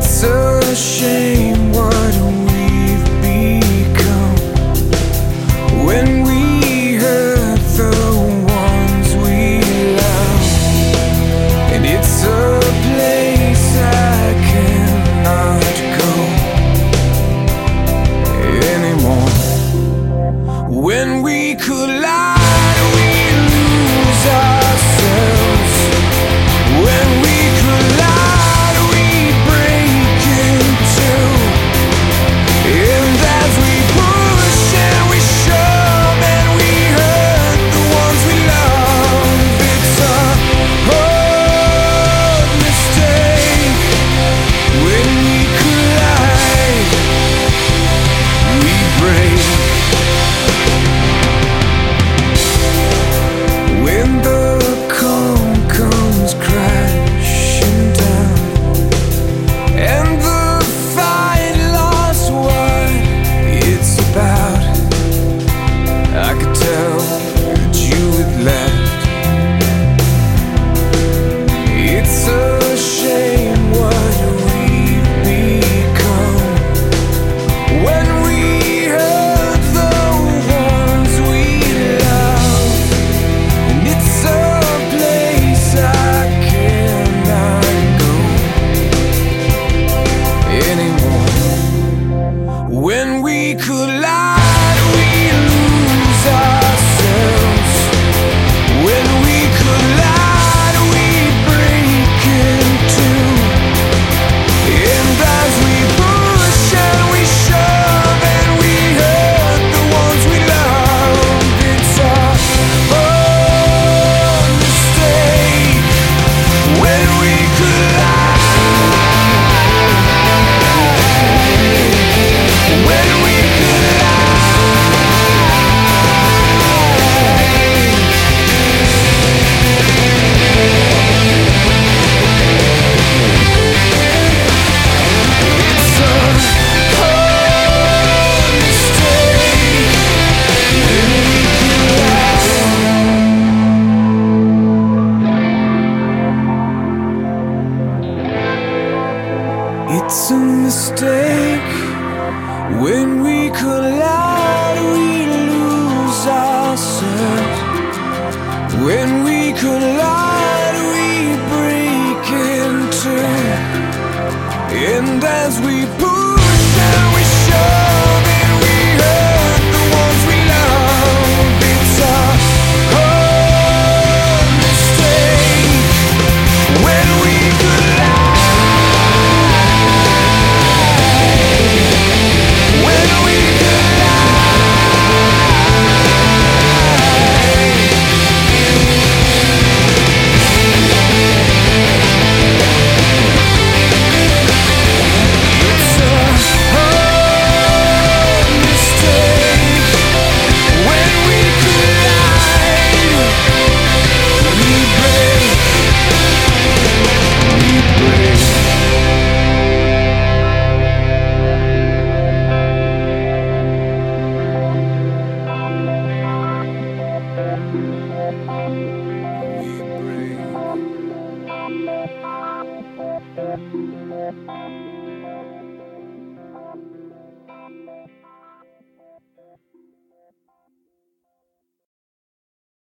It's a shame what When we collide, we lose ourselves. When